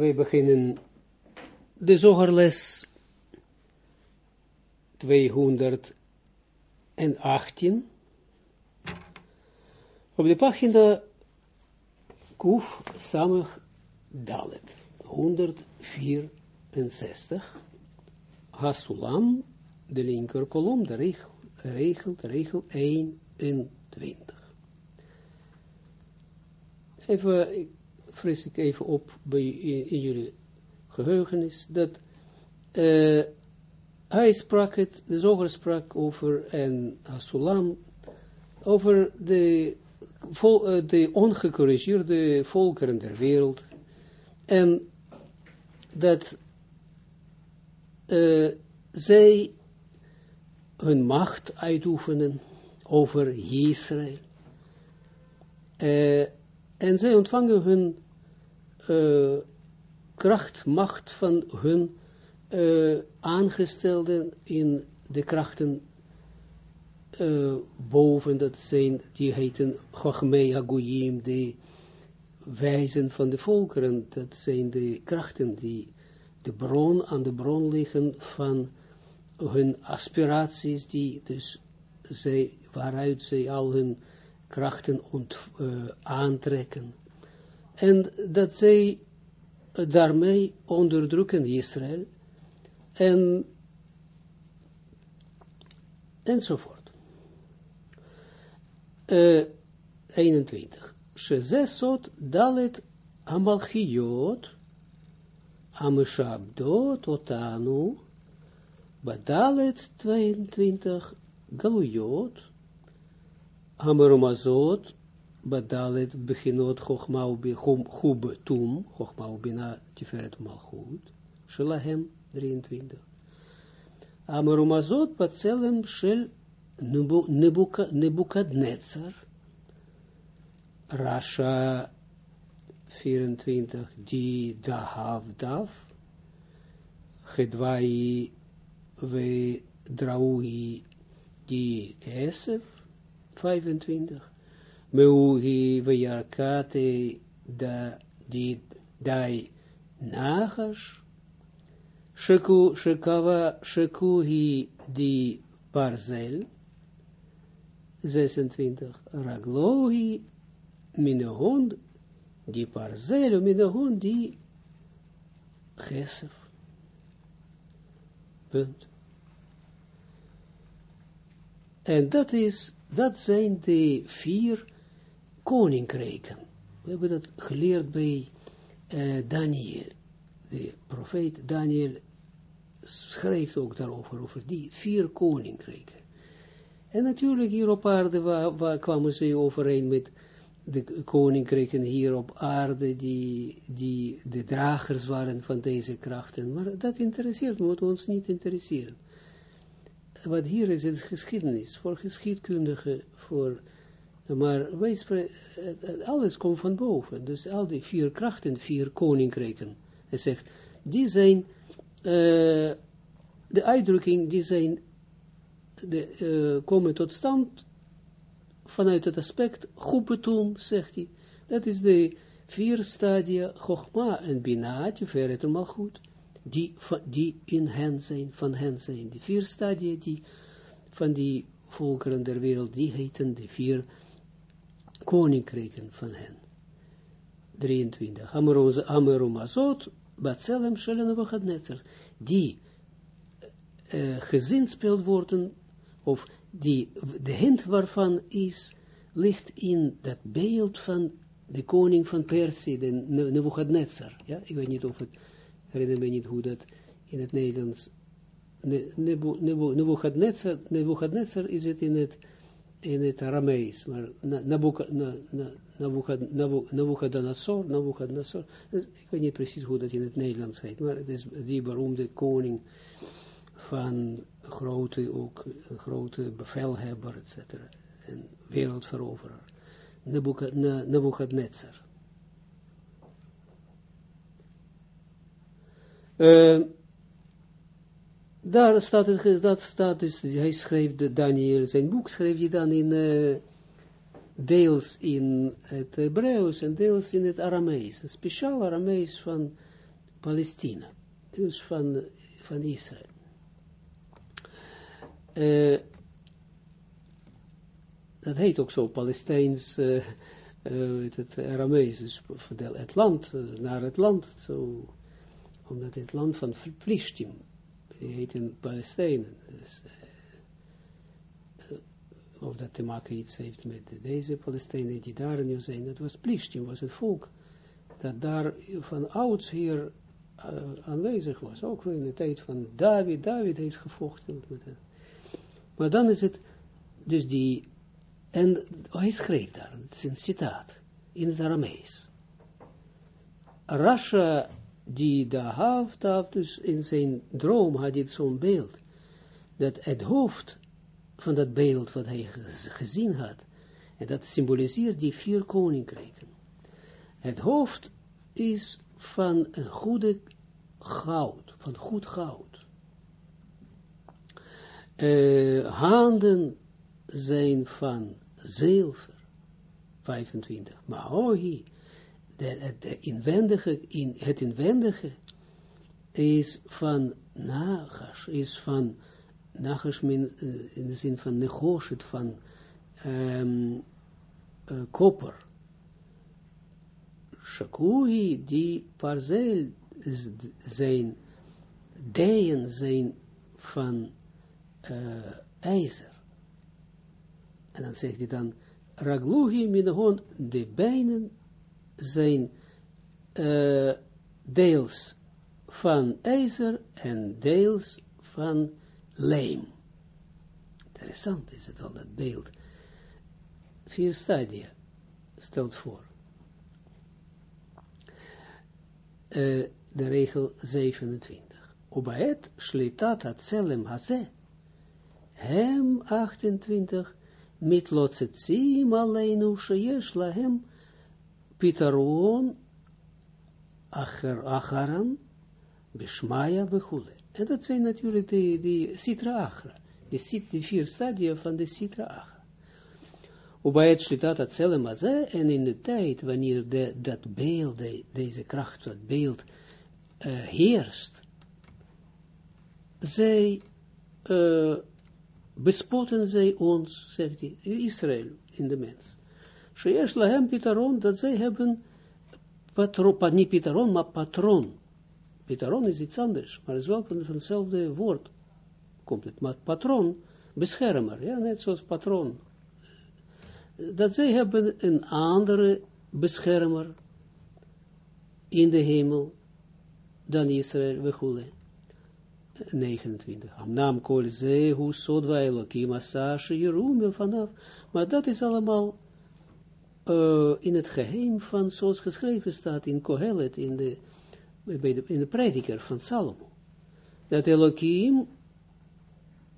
We beginnen de zogerles 218 op de pagina Kuf Samach Dalet 164 Hasulam de linker kolom de regel, regel, de regel 21 even fris ik even op bij, in, jullie geheugenis, dat uh, hij sprak het, de zoger sprak over, en Asulam, over de, vol, uh, de ongecorrigeerde volkeren der wereld, en dat uh, zij hun macht uitoefenen over Israël, en zij ontvangen hun uh, kracht, macht van hun uh, aangestelden in de krachten uh, boven, dat zijn, die heten Chachmei Hagoyim, de wijzen van de volkeren, dat zijn de krachten die de bron, aan de bron liggen van hun aspiraties, die dus zij, waaruit zij al hun krachten ont, aantrekken. En dat zij daarmee onderdrukken Israël en enzovoort. Uh, 21. Shezesot dalet amalchiot ameshabdot otanu badalet 22 galuyot Hameromazot, Badalet, Beginot, Chochmau, Chub, Tum, Chochmau, Bina, Tiferet, Malchut, Shelahem, 23. Hameromazot, Batselem, Shel, Nebukadnetzar, Rasha, 24, die Dahav, Dav, Gedwai, we Draui, die Kesef, 25. Meuhi vayarkate da di dai nagas. Sheku shekava shekuhi di barzel. 26. Raglohi minehond di barzel minehond di gesef. Punt. En dat is dat zijn de vier koninkrijken. We hebben dat geleerd bij uh, Daniel. De profeet Daniel schrijft ook daarover, over die vier koninkrijken. En natuurlijk hier op aarde waar, waar kwamen ze overeen met de koninkrijken hier op aarde, die, die de dragers waren van deze krachten. Maar dat interesseert, moet ons niet interesseren wat hier is, het geschiedenis, voor geschiedkundigen, voor, maar spreken, alles komt van boven, dus al die vier krachten, vier koninkrijken, hij zegt, die zijn, uh, de uitdrukking, die zijn, de, uh, komen tot stand vanuit het aspect groepetum, zegt hij, dat is de vier stadia, Chogma en Bina, Tiferet en Malchut, die, die in hen zijn, van hen zijn. De vier stadia die van die volkeren der wereld, die heten de vier koninkrijken van hen. 23. Amerumazot, Batselem, Shelen die uh, gezinspeeld worden, of die, de hint waarvan is, ligt in dat beeld van de koning van Persie, de Nebuchadnezzar. Ja, ik weet niet of het herinner me niet hoe dat in het Nederlands, Nebuchadnezzar, Nebuchadnezzar is het in het, in het Aramees, maar Nabuchodonosor, Nabuchodonosor, ik weet niet precies hoe dat in het Nederlands heet, maar het is die beroemde koning van grote, ook grote bevelhebber, etc. en wereldveroveraar, Nebuchadnezzar. Uh, daar staat het, dat staat dus, hij schreef, de Daniel, zijn boek schreef hij dan in, uh, deels in het Hebreeuws en deels in het Aramees, een speciaal Aramees van Palestina, dus van, van Israël. Uh, dat heet ook zo, Palestijns, uh, uh, het Aramees, dus het land, naar het land, zo, omdat het land van Plishtim, die heet in Palestijnen, dus, of dat te maken iets heeft met deze Palestijnen die daar nu zijn, dat was Plishtim, was het volk, dat daar van ouds hier uh, aanwezig was, ook in de tijd van David, David heeft gevochten met het. Maar dan is het, dus die, en hij schreef daar, het is een citaat, in het Aramees. Rasha, die daar had, dus in zijn droom had hij zo'n beeld, dat het hoofd van dat beeld wat hij gezien had, en dat symboliseert die vier koninkrijken. Het hoofd is van een goede goud, van goed goud. Uh, handen zijn van zilver, 25. Mahohi, de, de inwendige, in, het inwendige is van nagas, is van nagas uh, in de zin van negoshet, van um, uh, koper. Shakui, die parzel zijn, dijen zijn van uh, ijzer. En dan zegt hij dan, ragluhi minagon, de benen zijn uh, deels van ijzer en deels van leem. Interessant is het wel, dat beeld. Vier stadia stelt voor. Uh, de regel 27. Ubaet shlitat atzelem haze. Hem 28. Mit lotzetzim aleinu sheyesh lahem pitaron acher acharan bishmaya bechule. En dat zijn natuurlijk die, die sitra achra. Die, sit, die vier stadia van de sitra achra. Ubaet shlitat atzelem. En in de tijd wanneer de, dat beeld, de, deze kracht, dat beeld uh, heerst, zij uh, bespotten zij ons, zegt hij, Israël in de mens. Sheesh lahem pitaron, dat zij hebben patron, niet pitaron, maar patron. Pitaron is iets anders, maar het is wel van, hetzelfde woord. Komt het, maar patron, beschermer, ja, net zoals patron. Dat zij hebben een andere beschermer in de hemel, dan Israël, we goede. 29. Amnam kol zehu sodwa elokim asashe jeroem vanaf. Maar dat is allemaal uh, in het geheim van, zoals geschreven staat in Kohelet, in de, de, in de prediker van Salomo. Dat Elohim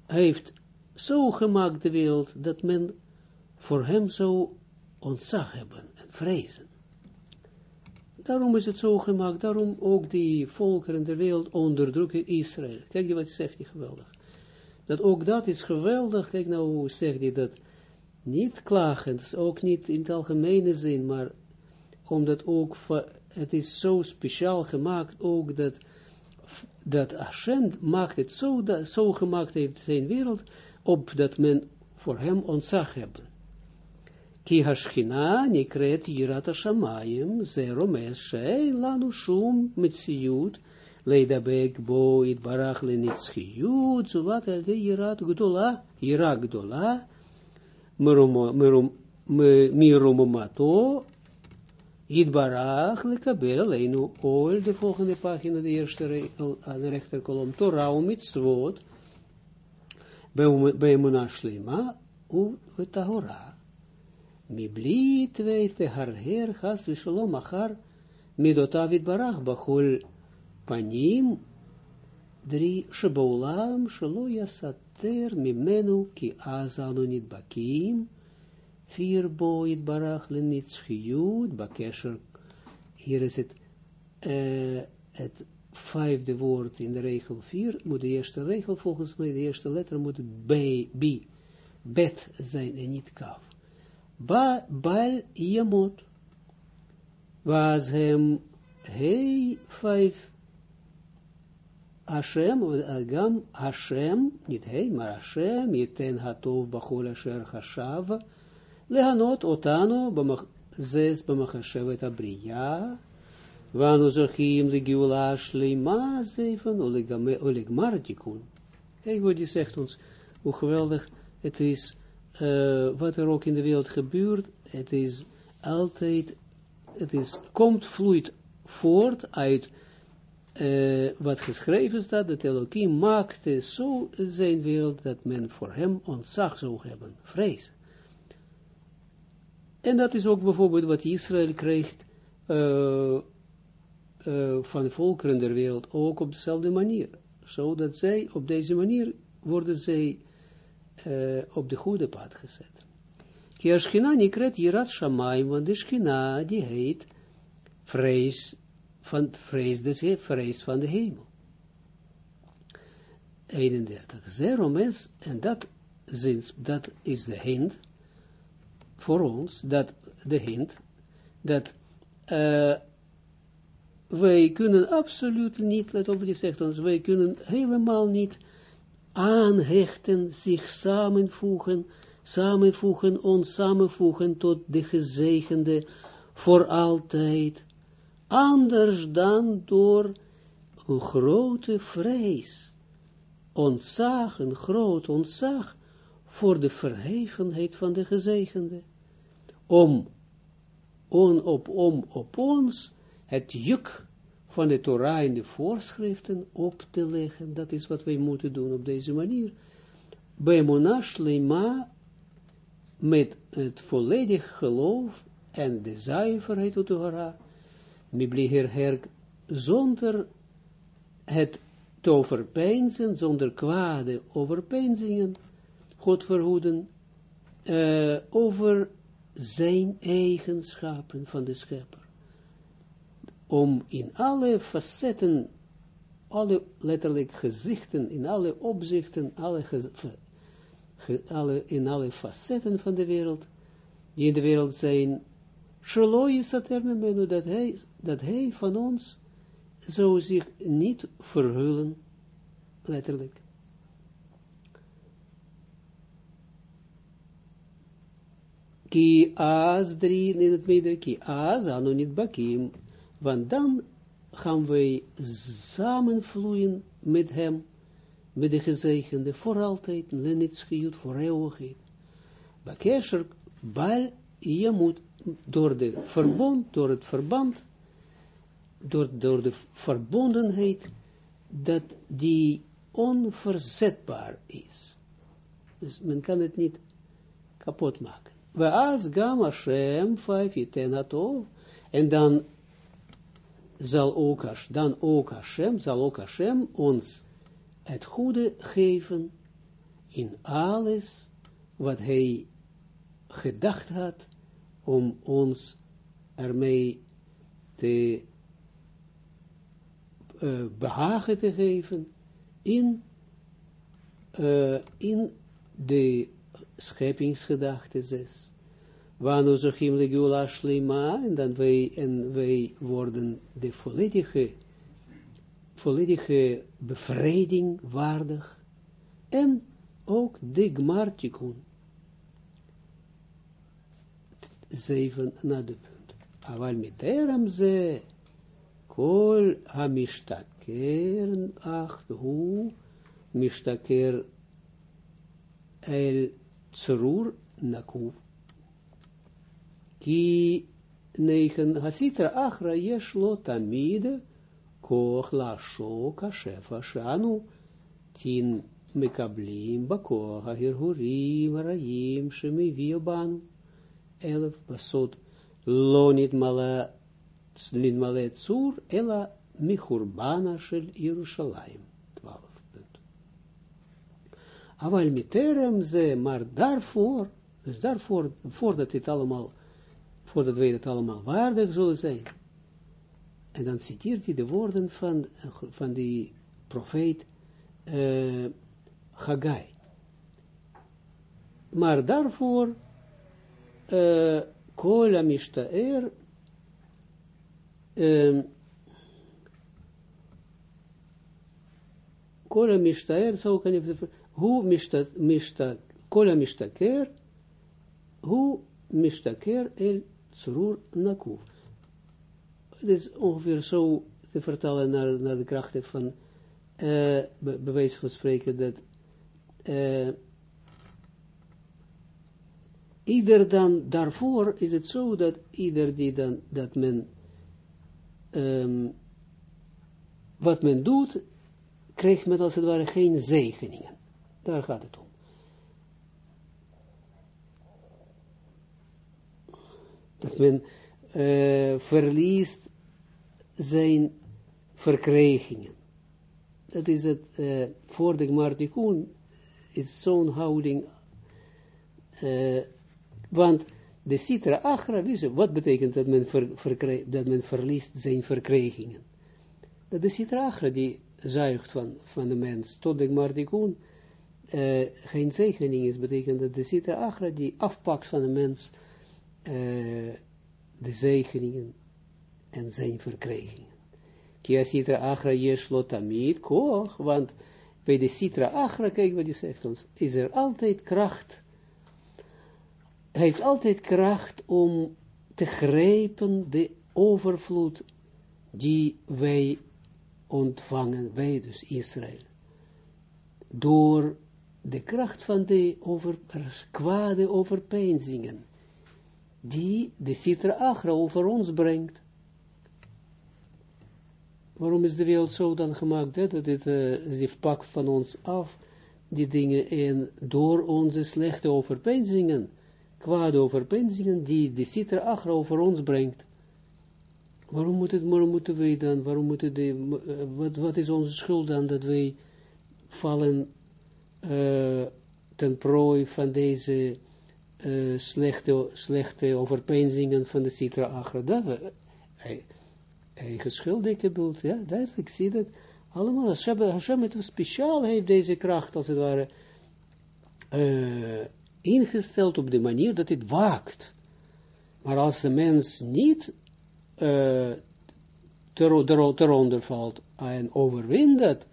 heeft zo gemaakt de wereld, dat men voor hem zou ontzag hebben en vrezen. Daarom is het zo gemaakt, daarom ook die volkeren der wereld onderdrukken Israël. Kijk je wat zegt hij geweldig. Dat ook dat is geweldig, kijk nou hoe zegt hij dat, niet klagend, ook niet in het algemene zin, maar omdat ook, het is zo speciaal gemaakt, ook dat, dat Hashem maakt het zo, dat, zo gemaakt heeft zijn wereld, op dat men voor hem ontzag hebben. Ki hashchina nikret yirat hashamayim, ze romes shei lanu shum mitziyut, leidabek bo lenitzchiyut, zuvat el de yirat gdola, yirat gdola, miromomato, itbarach lekabel aleinu, oil, de volgende pagina, de eerste aan de rechterkolom, Torah mitzvot, bij Emunah Shlema, u tahora. Haar heer has vishalom achar midotavid barach bachol panim drie shebaulam shelo yasater mimenu ki azanu nit bakim vier boit barach lenitschiyut bakesher hier is het uh, het vijfde woord in de regel 4, moet de eerste regel volgens mij, de eerste letter moet B, B, bet zijn en niet kaf. Ba, bal yamot. Was hem, hey, vijf, Hashem, Gam Hashem, niet hij, maar Hashem, Yeten Hatov Bachol Asher Hashav, Lehanot Otano, zes Bamachashevet Abriya, Wanu Zochim Legiula Shlema, zeven, Olegmar Tikun. Kijk wat die zegt ons, hoe geweldig het is, uh, wat er ook in de wereld gebeurt, het is altijd, het is, komt, vloeit voort uit uh, wat geschreven staat, dat Elohim maakte zo zijn wereld, dat men voor hem ontzag zou hebben, vrees. En dat is ook bijvoorbeeld wat Israël krijgt uh, uh, van de volkeren der wereld, ook op dezelfde manier. Zodat zij, op deze manier, worden zij op de goede pad gezet. Ki Ashkina nikret Yirat Shamayim, want de Shkina, die heet vrees van vrees, des, vrees van de hemel. 31. Zerom is, en dat, zins, dat is de hint voor ons, dat de hint, dat uh, wij kunnen absoluut niet, let op, die zegt ons, wij kunnen helemaal niet aanhechten, zich samenvoegen, samenvoegen, ons samenvoegen tot de gezegende voor altijd, anders dan door een grote vrees, ontzag, een groot ontzag voor de verhevenheid van de gezegende, om, on, op, om op ons het juk van de Torah en de voorschriften op te leggen. Dat is wat wij moeten doen op deze manier. Bij Monash Lema, met het volledig geloof en de zuiverheid uit de Torah, Mibliher Herk, zonder het te overpeinzen, zonder kwade overpeinzingen, God verhoeden, uh, over zijn eigenschappen van de schepper. Om in alle facetten, alle letterlijk gezichten, in alle opzichten, alle, alle, in alle facetten van de wereld, die in de wereld zijn, Shaloi Satermenu, dat hij, dat hij van ons zou zich niet verhullen, letterlijk. Ki az drie in het midden, ki az anu niet bakim, want dan gaan wij samenvloeien met hem, met de gezegende, voor altijd, lenit schiut, voor eeuwigheid. Bakesher, bal, je moet door de verbond, door het verband, door, door de verbondenheid, dat die onverzetbaar is. Dus men kan het niet kapot maken. We as gam Hashem, vijf en dan zal ook, dan ook Hashem, zal ook Hashem ons het goede geven in alles wat hij gedacht had om ons ermee te uh, behagen te geven in, uh, in de scheppingsgedachte 6. Wano zochim legula shlema, en dan wij, en wij worden de volledige, volledige bevrijding waardig, en ook de gmartikun, zeven na de punt. Aval miteram ze, kol hamishtaker, acht, hu, mishtaker el tsrur nakuv. Ki negen hasitra achra yesh lo tamide, koch la shoka shefa shanu, tin mekablim bakoch ahirhurim rayim shemivi banu. 11, basot, lo niet mala, niet mala tsur, ela michurbana shel Yerushalayim, 12 punt. Aval miterem ze, maar daarvoor, dus daarvoor, voordat dit allemaal, voordat wij het allemaal waardig zullen zijn, en dan citeert hij de woorden van, van die profeet uh, Haggai. Maar daarvoor Kol Amishtaer kola mishtaer, zo kan je hoe mishta, kola mishtaker, hoe mishtaker el tsrur nakuf. Het is ongeveer zo te vertalen naar, naar de krachten van, uh, be, bewijs van spreken, dat uh, ieder dan, daarvoor is het zo dat ieder die dan, dat men, um, wat men doet, krijgt men als het ware geen zegeningen. Daar gaat het om. Dat men uh, verliest zijn verkrijgingen. Dat is het, uh, voor de Gmartikun is zo'n houding, uh, want de Sitra Achra, wat betekent dat men, ver, dat men verliest zijn verkrijgingen? Dat de Sitra Achra die zuigt van, van de mens tot de Gmartikun, uh, geen zegening is, betekent dat de Sitra Achra die afpakt van de mens uh, de zegeningen en zijn verkrijgingen. Kia Sitra Achra Yeshlo Tamid Koch, want bij de Sitra Achra, kijk wat hij zegt ons, is er altijd kracht, hij heeft altijd kracht om te grijpen de overvloed die wij ontvangen, wij dus Israël, door de kracht van de over, kwade overpeinzingen, die de Sitra Achra over ons brengt. Waarom is de wereld zo dan gemaakt, hè? dat dit uh, pakt van ons af, die dingen, en door onze slechte overpeinzingen, kwade overpeinzingen, die de Sitra Achra over ons brengt. Waarom, moet het, moeten wij dan, waarom moeten de, uh, wat, wat is onze schuld dan, dat wij vallen uh, ten prooi van deze uh, slechte, slechte overpeinzingen van de Sitra Achra. Dat, hij, eigen schuld, ja, duidelijk, zie dat, allemaal, Hashem, Hashem het speciaal heeft deze kracht, als het ware, uh, ingesteld op de manier dat het waakt. Maar als de mens niet uh, eronder valt en overwint dat,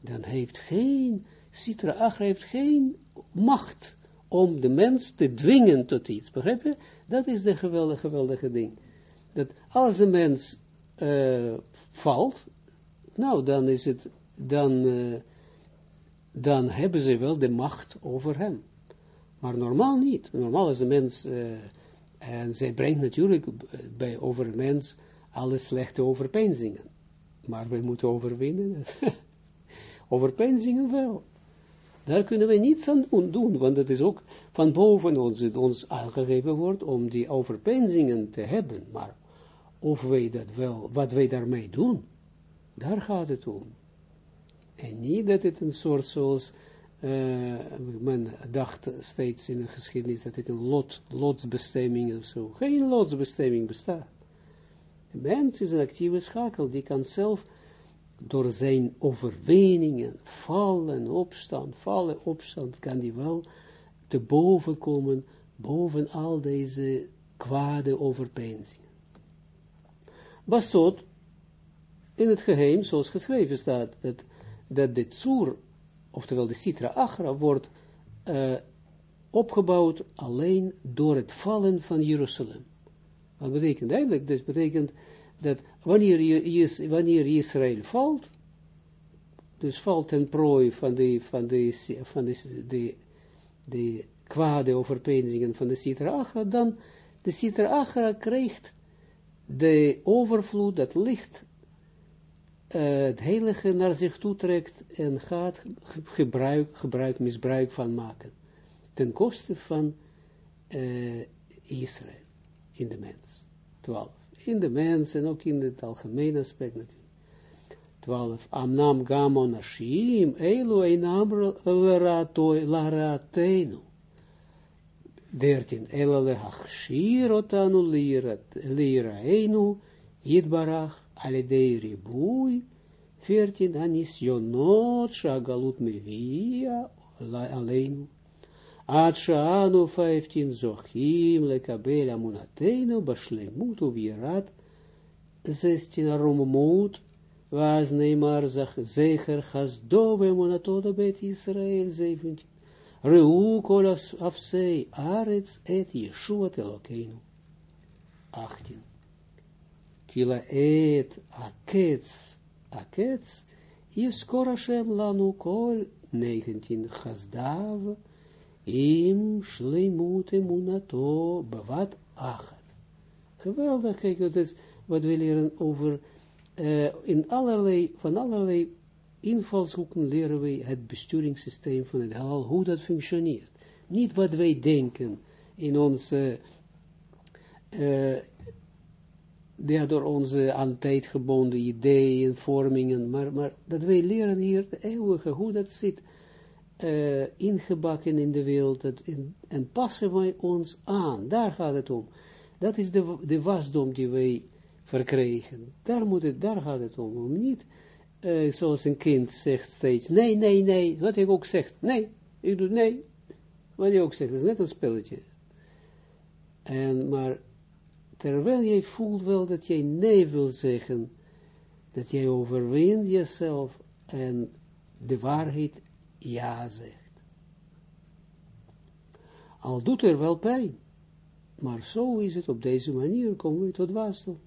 dan heeft geen, Sitra Achra heeft geen macht om de mens te dwingen tot iets, begrijp je? Dat is de geweldige, geweldige ding. Dat als de mens uh, valt, nou, dan is het, dan, uh, dan hebben ze wel de macht over hem. Maar normaal niet. Normaal is de mens, uh, en zij brengt natuurlijk bij over mens alle slechte overpeinzingen. Maar wij moeten overwinnen. overpeinzingen wel. Daar kunnen we niets aan doen, want het is ook van boven ons, ons aangegeven wordt om die overpeinzingen te hebben. Maar of wij dat wel, wat wij daarmee doen, daar gaat het om. En niet dat het een soort zoals, uh, men dacht steeds in de geschiedenis, dat het een lot, lotsbestemming of zo. Geen lotsbestemming bestaat. De mens is een actieve schakel, die kan zelf door zijn overwinningen, vallen, opstand, vallen, opstand, kan die wel te boven komen, boven al deze kwade overpeinzingen. Basot, in het geheim, zoals geschreven staat, dat, dat de Tsur, oftewel de Sitra Achra, wordt uh, opgebouwd alleen door het vallen van Jeruzalem. Wat betekent eigenlijk? Dus betekent dat wanneer, wanneer Israël valt, dus valt ten prooi van de, van de, van de, de, de kwade overpeinzingen van de Sitra Achra, dan de Sitra Achra krijgt de overvloed, dat licht, uh, het heilige naar zich toe trekt en gaat gebruik, gebruik, misbruik van maken. Ten koste van uh, Israël, in de mens. 12. In de mens en ook in het algemene aspect natuurlijk. 12. Amnam gamon ashim, elu einam laratenu. 13. Ela lehachshir otanu liraenu, yitbarach alidei ribui. 14. Anisionot shagalut mevia. Ad shaanu 15. Zochim lekabel amunateinu bashlemut uvirat. 16. Arommout was neemar zag zeker gasdove monatoda bet Israël 17. Reu kolas afsei arets et Yeshua Elokeinu 18. Kila et akets akets Yiskor Hashem lanu kol 19 gasdav im shleimut emunato bevat achat. Geweldig, kijk, dat is wat we leren over uh, in allerlei, van allerlei invalshoeken leren wij het besturingssysteem van het heelal, hoe dat functioneert. Niet wat wij denken in onze, uh, door onze aan tijd gebonden ideeën, vormingen, maar, maar dat wij leren hier de eeuwige, hoe dat zit, uh, ingebakken in de wereld, dat in, en passen wij ons aan, daar gaat het om. Dat is de, de wasdom die wij verkregen. Daar, moet het, daar gaat het om. Om niet, uh, zoals een kind zegt steeds, nee, nee, nee, wat ik ook zeg, nee, ik doe nee. Wat je ook zegt, dat is net een spelletje. En, maar, terwijl jij voelt wel dat jij nee wil zeggen, dat jij overwint jezelf en de waarheid ja zegt. Al doet er wel pijn, maar zo is het, op deze manier komen we tot wasdom.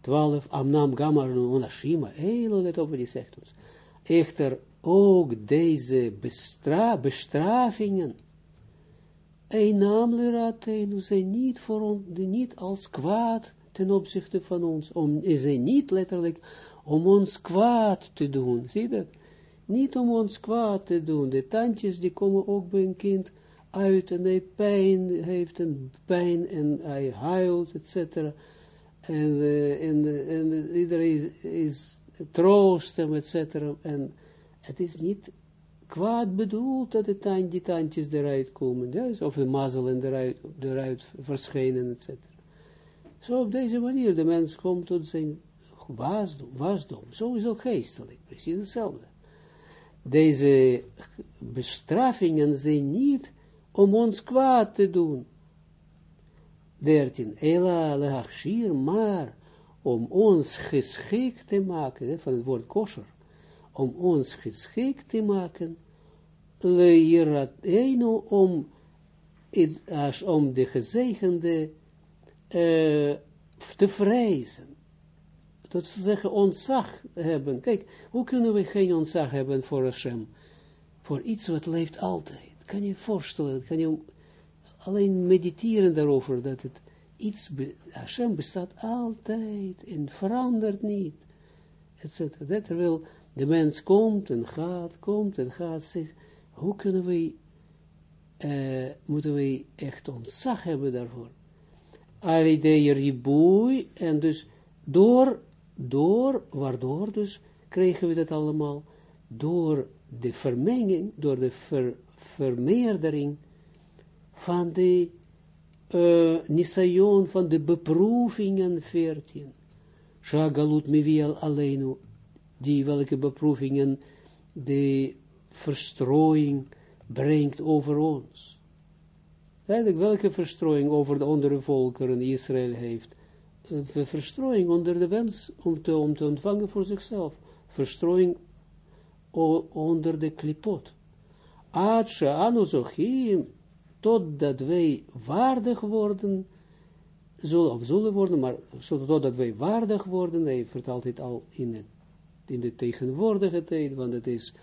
12, Amnam Gamar Onashima, heel let op hij zegt ons. Echter ook deze bestra bestrafingen, een naamleraten, zijn niet voor ons, niet als kwaad ten opzichte van ons, om, zijn niet letterlijk om ons kwaad te doen, zie dat? Niet om ons kwaad te doen, de tandjes die komen ook bij een kind uit en hij pijn, heeft een pijn en hij huilt, etc en, uh, en, en iedereen is, is troost hem, et cetera. En het is niet kwaad bedoeld dat de tand, die tandjes eruit komen, ja, of de mazelen eruit, eruit verschijnen, et cetera. Zo op deze manier, de mens komt tot zijn wasdom, wasdom. Zo is ook geestelijk, precies hetzelfde. Deze bestraffingen zijn niet om ons kwaad te doen, 13, Ela lehachshir, maar om ons geschikt te maken, van het woord kosher, om ons geschikt te maken, leirateinu, om, om de gezegende uh, te vrezen. Dat ze zeggen, ontzag hebben. Kijk, hoe kunnen we geen ontzag hebben voor Hashem? Voor iets wat leeft altijd. Kan je voorstellen, kan je alleen mediteren daarover, dat het iets, be, Hashem bestaat altijd en verandert niet, etc. Dat terwijl de mens komt en gaat, komt en gaat, hoe kunnen we, uh, moeten we echt ontzag hebben daarvoor? Alidee riboei, en dus door, door, waardoor dus kregen we dat allemaal, door de vermenging, door de ver, vermeerdering van de uh, nisayon van de beproevingen 14. Shagalut mivial aleinu, die welke beproevingen de verstrooiing brengt over ons. Eigenlijk welke verstrooiing over de andere volkeren Israël heeft. De verstrooiing onder de wens om te, ontvangen voor zichzelf. Verstrooiing onder de klipot. Atsha anuzochim totdat wij waardig worden, zullen, of zullen worden, maar totdat wij waardig worden, hij vertaalt dit al in, het, in de tegenwoordige tijd, want het is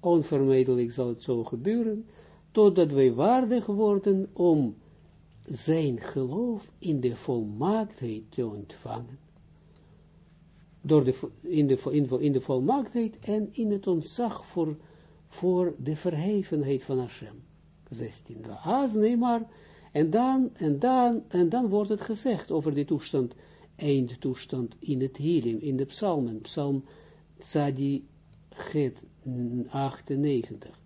onvermijdelijk zal het zo gebeuren, totdat wij waardig worden om zijn geloof in de volmaaktheid te ontvangen. Door de, in, de, in, in de volmaaktheid en in het ontzag voor, voor de verhevenheid van Hashem. 16. As maar en dan, en dan, en dan wordt het gezegd over die toestand, eindtoestand in het healing, in de psalmen, psalm Tzadi het 98.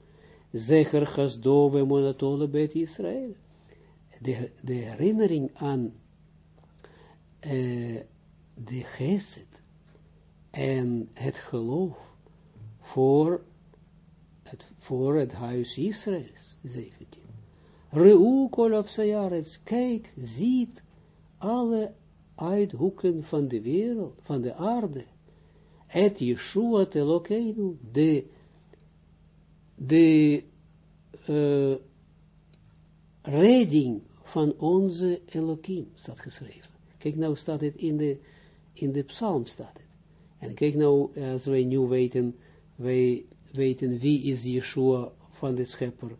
Zeker gasdove monatole bet Israël. De, herinnering aan uh, de geset en het geloof voor het, voor het huis Israëls, 17. Reu kol sayarets, kijk, ziet alle uithoeken van de wereld, van de aarde, et Yeshua Elokeinu, de, de uh, redding van onze Elohim, staat geschreven. Kijk nou staat het in de, in de psalm staat het. En kijk nou, als wij nu weten, wij weten wie is Yeshua van de schepper,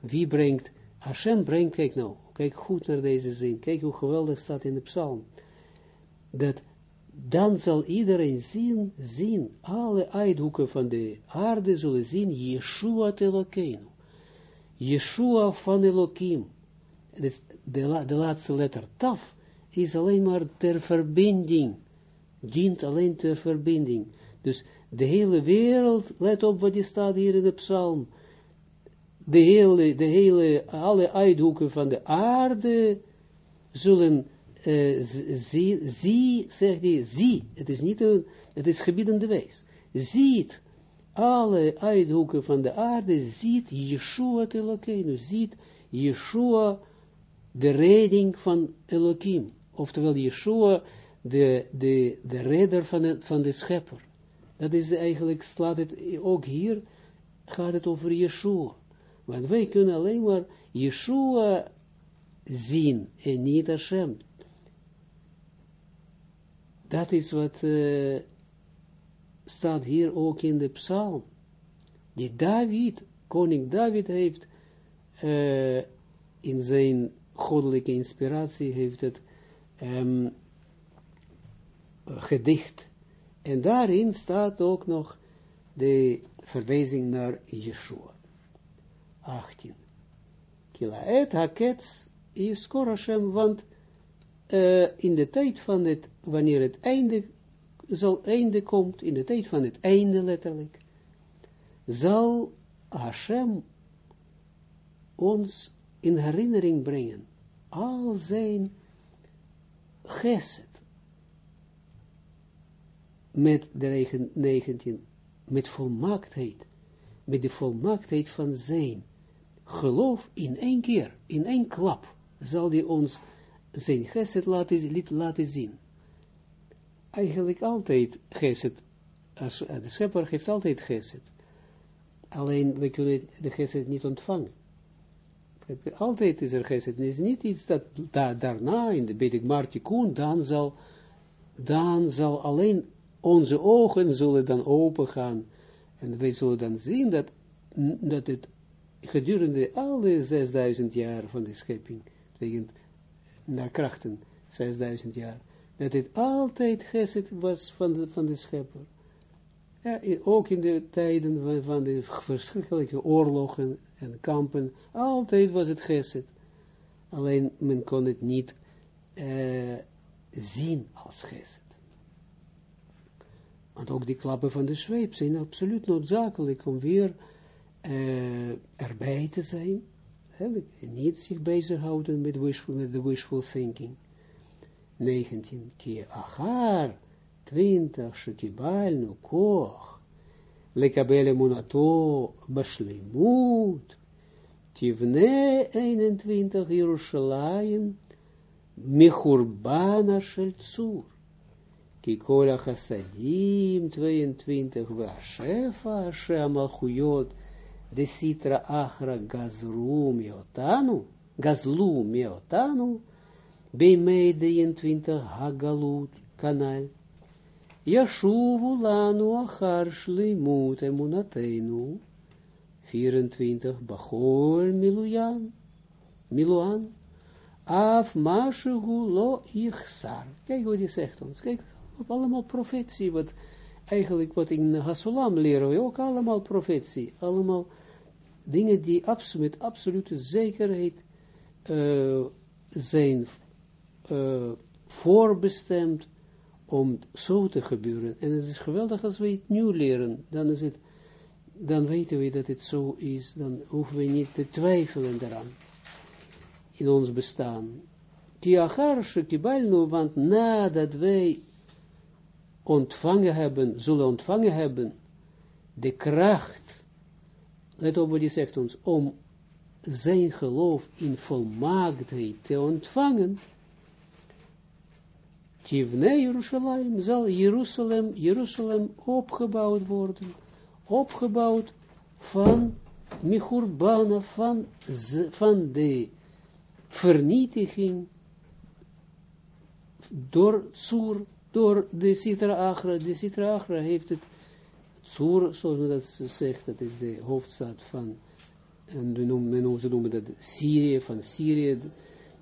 wie brengt, Hashem brengt, kijk nou, kijk goed naar deze zin, kijk hoe geweldig staat in de psalm, dat dan zal iedereen zien, zien, alle uithoeken van de aarde zullen zien, Yeshua Elokeinu, Yeshua van Elohim, de, de, de laatste letter, taf, is alleen maar ter verbinding, dient alleen ter verbinding, dus de hele wereld, let op wat je staat hier in de psalm, de hele, de hele, alle uithoeken van de aarde zullen uh, zie, zie, zegt hij, zie, het is niet een, het is gebiedende wijs, ziet alle uithoeken van de aarde, ziet Yeshua te Elokeinu, ziet Yeshua de redding van Elohim, oftewel Yeshua de, de, de redder van, het, van de schepper. Dat is eigenlijk, slaat het ook hier, gaat het over Yeshua. Want wij kunnen alleen maar Yeshua zien en niet Hashem. Dat is wat uh, staat hier ook in de psalm. Die David, koning David heeft uh, in zijn goddelijke inspiratie heeft het um, gedicht. En daarin staat ook nog de verwijzing naar Yeshua. 18. Kila et hakets is korashem, want uh, in de tijd van het, wanneer het einde zal einde komt, in de tijd van het einde letterlijk, zal Hashem ons in herinnering brengen, al zijn geset, met de 19, met volmaaktheid, met de volmaaktheid van zijn geloof in één keer, in één klap, zal hij ons zijn geset laten, laten zien. Eigenlijk altijd geset, als, eh, de schepper heeft altijd geset. Alleen, we kunnen de geset niet ontvangen. Altijd is er geset. Het is niet iets dat da, daarna, in de Bedig Martikun, dan zal, dan zal alleen onze ogen zullen dan open gaan. En wij zullen dan zien dat, dat het gedurende alle 6000 jaar van de schepping, betekent naar krachten, 6000 jaar, dat het altijd geset was van de, van de schepper. Ja, ook in de tijden van, van de verschrikkelijke oorlogen en kampen, altijd was het geset. Alleen men kon het niet uh, zien als geset. Want ook die klappen van de zweep zijn absoluut noodzakelijk om weer uh, erbij te zijn, hè, niet zich bezighouden met, wishful, met de wishful thinking. 19 keer achar, 20 שקיבלנו כוח לקבל אמונתו בשלימות, תבנה 21 ירושלים מחורבנה של צור. כי כל החסדים 22 והשפע שהמלכויות de sitra achra gazru meotanu, gazlu meotanu, bij mij 23 hagalut kanal, Yashuvu lanu achar shlimut emunatenu, 24 bachol miluan, miluan, af mashu lo ichsar. Kijk wat hij zegt ons, kijk, allemaal profetie, wat eigenlijk wat in Hasulam leren we ook allemaal profetie, allemaal dingen die met absolute zekerheid uh, zijn uh, voorbestemd om zo te gebeuren. En het is geweldig als we het nu leren, dan is het, dan weten we dat het zo is, dan hoeven we niet te twijfelen daaraan, in ons bestaan. Want nadat wij ontvangen hebben, zullen ontvangen hebben, de kracht let op wat hij zegt ons, om zijn geloof in volmaaktheid te ontvangen, Tivne Jeruzalem, zal Jeruzalem, Jeruzalem opgebouwd worden, opgebouwd van Michurbana, van, van de vernietiging door Tsur, door de Sitra Agra. De Sitra Agra heeft het, Tsur, zoals men dat zegt, dat is de hoofdstad van, en we noemen, ze noemen dat Syrië, van Syrië,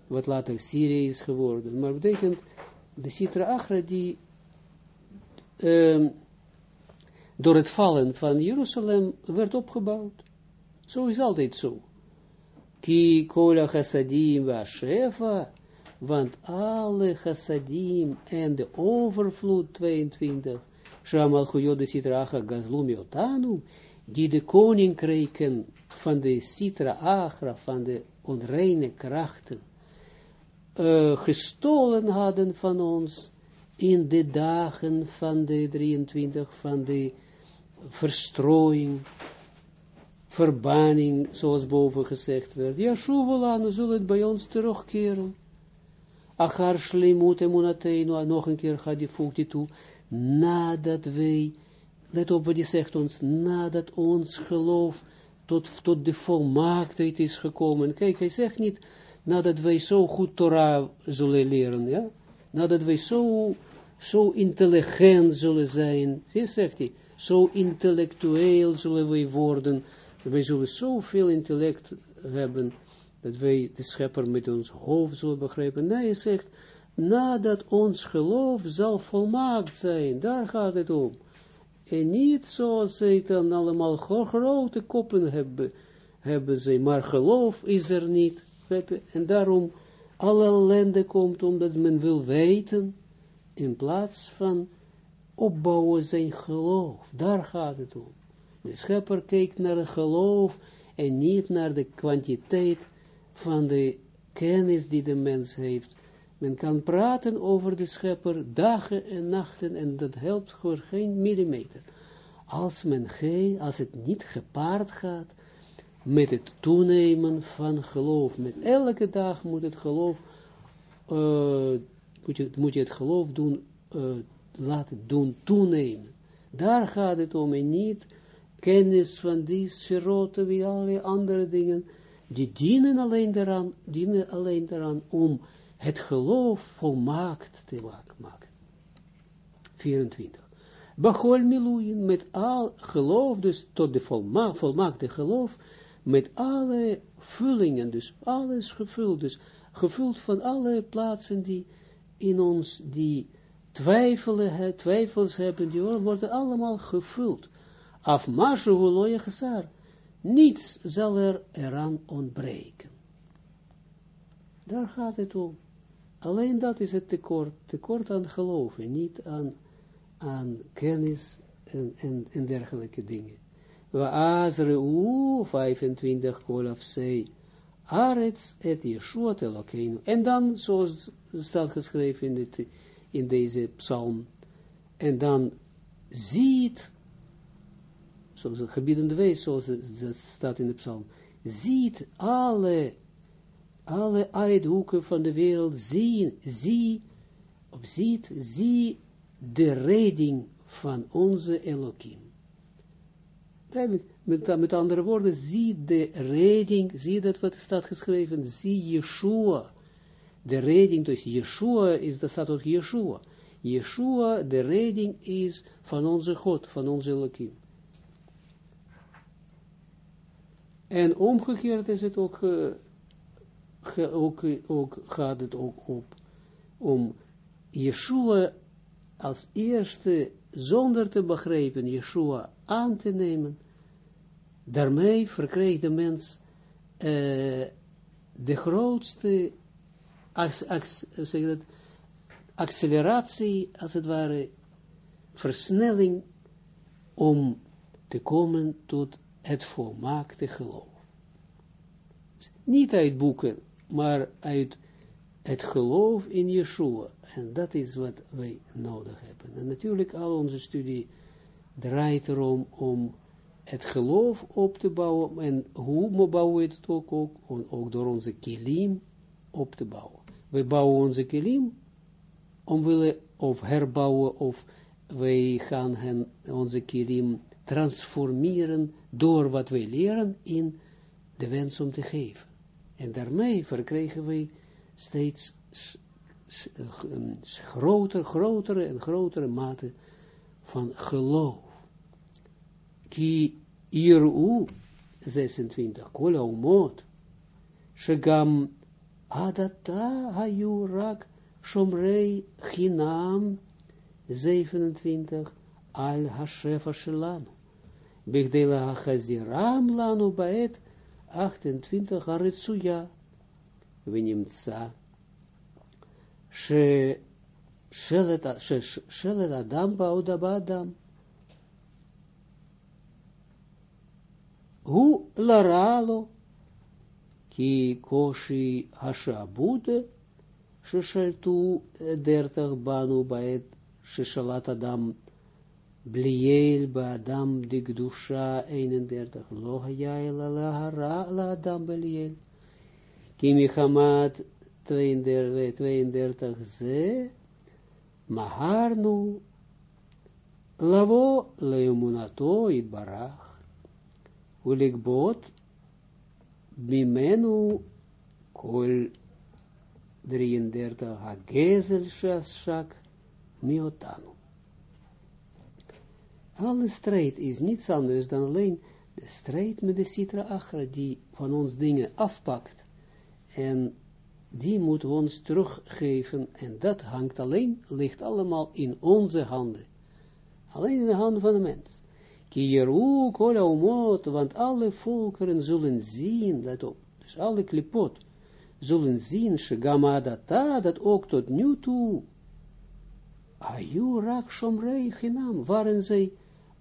wat later Syrië is geworden. Maar betekent, de Sitra Agra die um, door het vallen van Jeruzalem werd opgebouwd. Zo is altijd zo. Ki kola chassadim wa shefa, want alle chassadim en de overvloed 22, shamal de sitracha gazlumi otanu, die de koninkrijken van de sitra agra, van de onreine krachten, uh, gestolen hadden van ons in de dagen van de 23, van de verstrooiing, verbanning, zoals boven gezegd werd. Ja, Shuvalan zullen het bij ons terugkeren. Achar shlimut emunateinu, nog een keer gaat die voegt toe, nadat wij, let op wat die zegt ons, nadat ons geloof tot, tot de volmaaktheid is gekomen. Kijk, hij zegt niet, nadat wij zo goed Torah zullen leren, ja, nadat wij zo, zo intelligent zullen zijn, zie, zegt hij, zo intellectueel zullen wij worden, wij zullen zoveel intellect hebben, dat wij de schepper met ons hoofd zullen begrijpen. Nee, hij zegt, nadat ons geloof zal volmaakt zijn, daar gaat het om. En niet zoals zij dan allemaal grote koppen hebben, hebben ze, maar geloof is er niet. En daarom alle ellende komt omdat men wil weten, in plaats van opbouwen zijn geloof. Daar gaat het om. De schepper kijkt naar het geloof en niet naar de kwantiteit van de kennis die de mens heeft. Men kan praten over de schepper dagen en nachten en dat helpt voor geen millimeter. Als men geen, als het niet gepaard gaat met het toenemen van geloof. Met elke dag moet het geloof, uh, moet, je, het geloof doen, uh, laten doen toenemen. Daar gaat het om en niet kennis van die sferoten, wie allerlei andere dingen, die dienen alleen daaraan, dienen alleen daaraan om het geloof volmaakt te maken. 24. Bachol miluin, met al geloof, dus tot de volma volmaakte geloof, met alle vullingen, dus alles gevuld, dus gevuld van alle plaatsen die in ons, die twijfelen, twijfels hebben, die worden allemaal gevuld. Af mashu loye gesar. Niets zal er eraan ontbreken. Daar gaat het om. Alleen dat is het tekort, tekort aan geloof en niet aan, aan kennis en, en, en dergelijke dingen. We azre u 25 kolaf zei, arets et Yeshua Elokeinu. En dan, zoals staat geschreven in deze psalm, en dan ziet zoals het gebiedende wees, zoals het staat in de psalm, ziet alle, alle uithoeken van de wereld, zie, zie, of ziet, zie de redding van onze Elohim. Met, met andere woorden, zie de redding, zie dat wat staat geschreven, zie Yeshua. De redding, dus Yeshua is, dat staat ook Yeshua. Yeshua, de redding is van onze God, van onze Elohim. En omgekeerd is het ook, uh, ook, ook, gaat het ook op om Yeshua als eerste, zonder te begrijpen, Yeshua aan te nemen. Daarmee verkreeg de mens de grootste acceleratie, als het ware, versnelling om te komen tot het volmaakte geloof. Niet uit boeken, maar uit het geloof in Yeshua. En dat is wat wij nodig hebben. En natuurlijk al onze studie draait erom om het geloof op te bouwen. En hoe bouwen we het ook, ook, ook door onze kilim op te bouwen. We bouwen onze kilim omwille of herbouwen, of wij gaan hen, onze kilim, transformeren door wat wij leren in de wens om te geven. En daarmee verkrijgen wij steeds groter, grotere en grotere mate van geloof. Ki iru 26, kol aumot, shegam adata hayurak shomrei chinam 27, al hashefa shelanu. Bigdela hachaziram lanu baet 28, aritsuya. ונמצא ששלט אדם בעוד באדם. הוא לרע לו, כי קושי השעבוד ששלטו דרתך בנו בעת ששלט אדם Bliel Badam Digdusha 31 Lohayail Lahara La Adam Bliel. Kimichamat 32 Ze Maharnu Lavo Leumunato Idbarach uligbot, Bimenu Kol 33 Hagezel Shashak Miotanu. Alle strijd is niets anders dan alleen de strijd met de Sitra Achra, die van ons dingen afpakt en die moet ons teruggeven, en dat hangt alleen, ligt allemaal in onze handen. Alleen in de handen van de mens. Kieru kola umot, want alle volkeren zullen zien, let op, dus alle klipot, zullen zien, shegamadata, dat ook tot nu toe, ayu rak shomrei chinam, waren zij,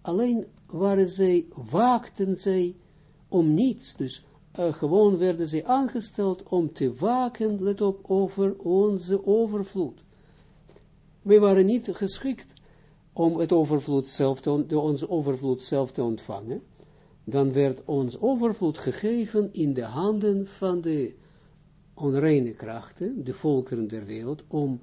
alleen waren zij, waakten zij om niets, dus uh, gewoon werden ze aangesteld om te waken, let op, over onze overvloed. We waren niet geschikt om het overvloed zelf te, onze overvloed zelf te ontvangen. Dan werd ons overvloed gegeven in de handen van de onreine krachten, de volkeren der wereld, om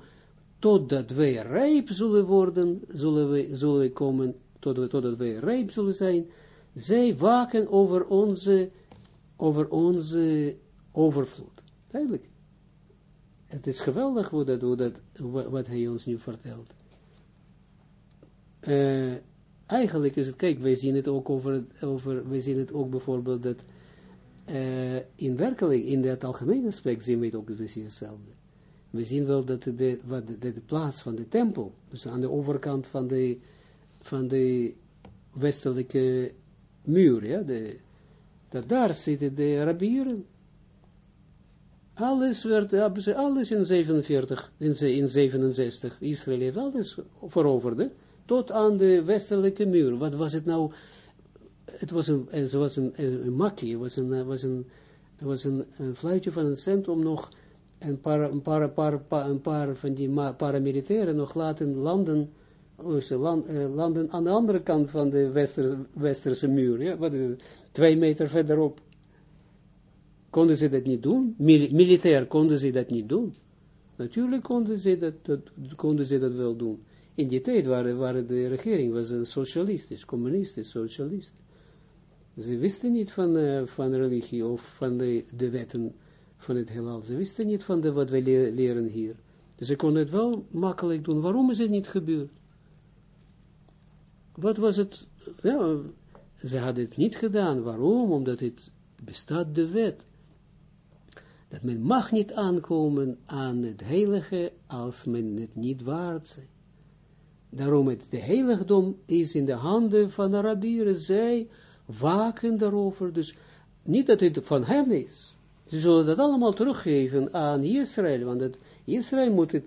totdat wij rijp zullen worden, zullen we, zullen we komen, totdat, totdat wij rijp zullen zijn, zij waken over onze over onze overvloed. Duidelijk. Het is geweldig hoe dat, hoe wat hij ons nu vertelt. Uh, eigenlijk is het, kijk, wij zien het ook over, over wij zien het ook bijvoorbeeld dat uh, in werkelijk, in het algemene aspect zien we het ook precies hetzelfde. We zien wel dat de, wat de, de, plaats van de tempel, dus aan de overkant van de, van de westelijke muur, ja, de, dat daar zitten de Arabieren. Alles werd, alles in 47, in 67, Israël heeft alles veroverde, tot aan de westelijke muur. Wat was het nou? Het was een, het was een, een, makkie, het was een, was een, was een, een fluitje van een cent om nog een paar, een paar, paar, paar, een paar van die paramilitairen nog laten landen, land, eh, landen aan de andere kant van de wester, westerse muur. Ja, wat twee meter verderop. Konden ze dat niet doen? militair konden ze dat niet doen? Natuurlijk konden ze dat, konden ze dat wel doen. In die tijd waren, de regering was een socialistisch, communistisch, socialist. Ze wisten niet van, uh, van religie of van de, de wetten van het heelal. Ze wisten niet van wat wij leren hier. Dus ze konden het wel makkelijk doen. Waarom is het niet gebeurd? Wat was het? Ja, ze hadden het niet gedaan. Waarom? Omdat het bestaat de wet. Dat men mag niet aankomen aan het heilige als men het niet waard zijn. Daarom het de heiligdom is in de handen van de Arabieren. Zij waken daarover. Dus niet dat het van hen is. Ze zullen dat allemaal teruggeven aan Israël. Want Israël moet het,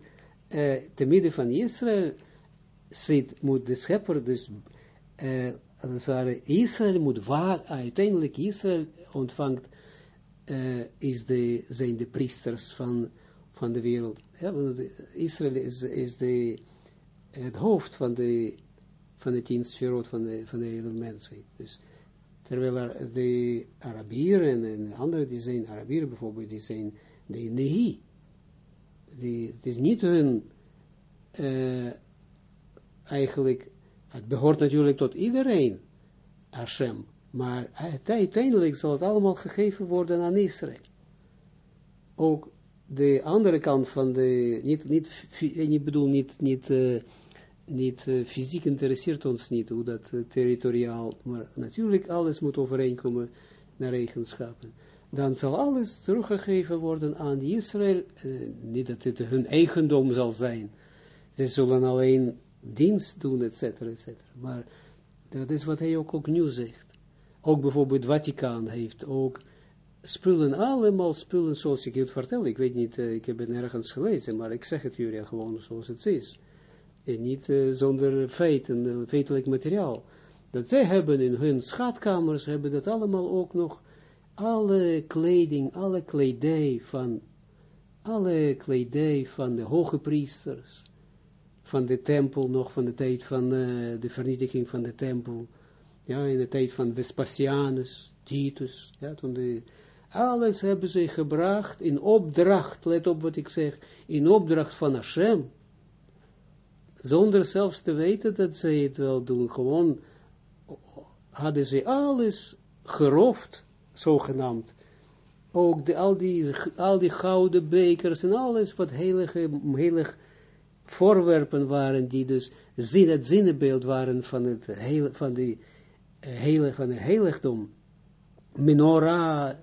uh, te midden van Israël zit, moet de schepper dus uh, als Israël moet waar, uiteindelijk Israël ontvangt, uh, is de, zijn de priesters van, van de wereld. Ja, want Israël is, is de, het hoofd van de, van de tien sferot van de, van de hele mensheid. Dus, terwijl er de Arabieren en andere die zijn, Arabieren bijvoorbeeld, die zijn de Nehi. Die, het is niet hun uh, eigenlijk, het behoort natuurlijk tot iedereen, Hashem, maar uiteindelijk zal het allemaal gegeven worden aan Israël. Ook de andere kant van de, niet, niet, ik bedoel niet, niet, uh, niet uh, fysiek interesseert ons niet, hoe dat uh, territoriaal, maar natuurlijk alles moet overeenkomen naar eigenschappen. Dan zal alles teruggegeven worden aan Israël, niet dat het hun eigendom zal zijn. Ze zullen alleen dienst doen, et cetera, et cetera. Maar dat is wat hij ook, ook zegt. Ook bijvoorbeeld Vaticaan heeft ook spullen, allemaal spullen zoals ik het vertel. Ik weet niet, uh, ik heb het nergens gelezen, maar ik zeg het jullie gewoon zoals het is. En niet uh, zonder feiten, uh, feitelijk materiaal. Dat zij hebben in hun schatkamers, hebben dat allemaal ook nog, alle kleding, alle kledij van, alle kledij van de hoge priesters, van de tempel, nog van de tijd van de vernietiging van de tempel, ja, in de tijd van Vespasianus, Titus, ja, toen de alles hebben ze gebracht in opdracht, let op wat ik zeg, in opdracht van Hashem. Zonder zelfs te weten dat ze het wel doen. Gewoon hadden ze alles geroofd, zogenaamd. Ook de, al, die, al die gouden bekers en alles wat heilige, heilig voorwerpen waren, die dus zin, het zinnebeeld waren van het heil, van die heilig, van het heiligdom. Menorah,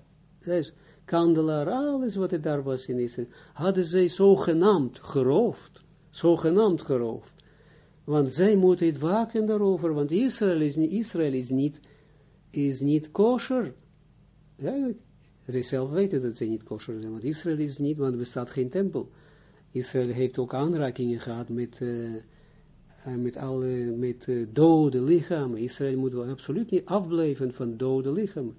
kandelaar, alles wat er daar was in Israël, hadden zij zogenaamd geroofd, zogenaamd geroofd. Want zij moeten het waken daarover, want Israël is niet, Israël is niet, is niet kosher. Ja, zij zelf weten dat ze niet kosher zijn, want Israël is niet, want er bestaat geen tempel. Israël heeft ook aanrakingen gehad met, uh, met alle, met uh, dode lichamen. Israël moet wel absoluut niet afblijven van dode lichamen.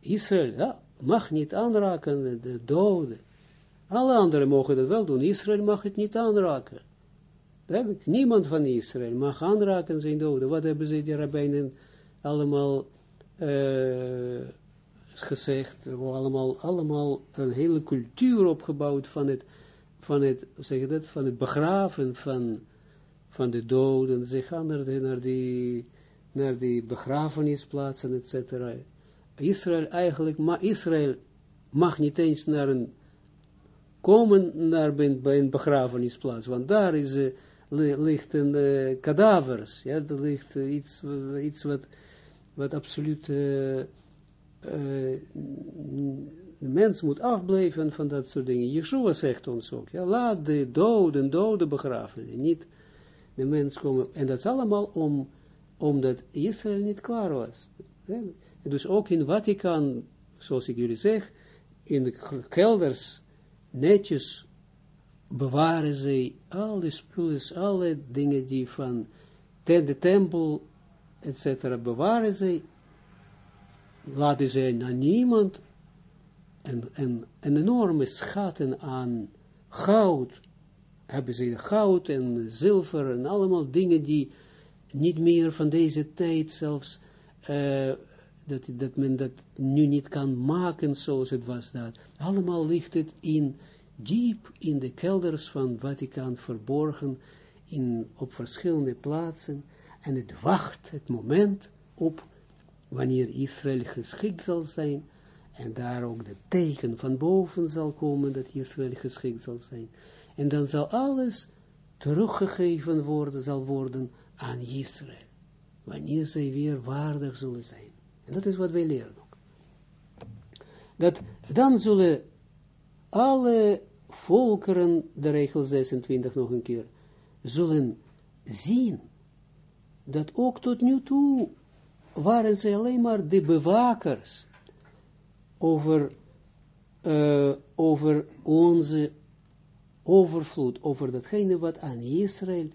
Israël mag niet aanraken de doden. Alle anderen mogen dat wel doen. Israël mag het niet aanraken. Niemand van Israël mag aanraken zijn doden. Wat hebben ze die rabbijnen allemaal uh, gezegd? Allemaal, allemaal een hele cultuur opgebouwd van het, van het, zeg je dat, van het begraven van, van de doden. Ze gaan naar, de, naar, die, naar die begrafenisplaatsen, et. Israël eigenlijk, maar Israël mag niet eens naar een, komen naar bij, bij een begrafenisplaats, want daar is, uh, ligt een uh, kadavers, ja, er ligt uh, iets, iets wat, wat absoluut, de mens moet afblijven van dat soort dingen. Yeshua zegt ons ook, ja, laat de doden, doden begraven, niet de mens komen, en dat is allemaal om, omdat Israël niet klaar was. Dus ook in Vaticaan, zoals ik jullie zeg, in de kelders netjes bewaren ze alle spullen, alle dingen die van de tempel, etc. bewaren ze, laten ze naar niemand en, en, een enorme schatten aan goud, hebben ze goud en zilver en allemaal dingen die niet meer van deze tijd zelfs uh, dat, dat men dat nu niet kan maken zoals het was daar. Allemaal ligt het in, diep in de kelders van Vaticaan verborgen, in, op verschillende plaatsen, en het wacht het moment op, wanneer Israël geschikt zal zijn, en daar ook de teken van boven zal komen, dat Israël geschikt zal zijn. En dan zal alles teruggegeven worden, zal worden aan Israël, wanneer zij weer waardig zullen zijn. En dat is wat wij leren ook. Dat dan zullen alle volkeren, de regel 26 nog een keer, zullen zien, dat ook tot nu toe waren ze alleen maar de bewakers over, uh, over onze overvloed, over datgene wat aan Israël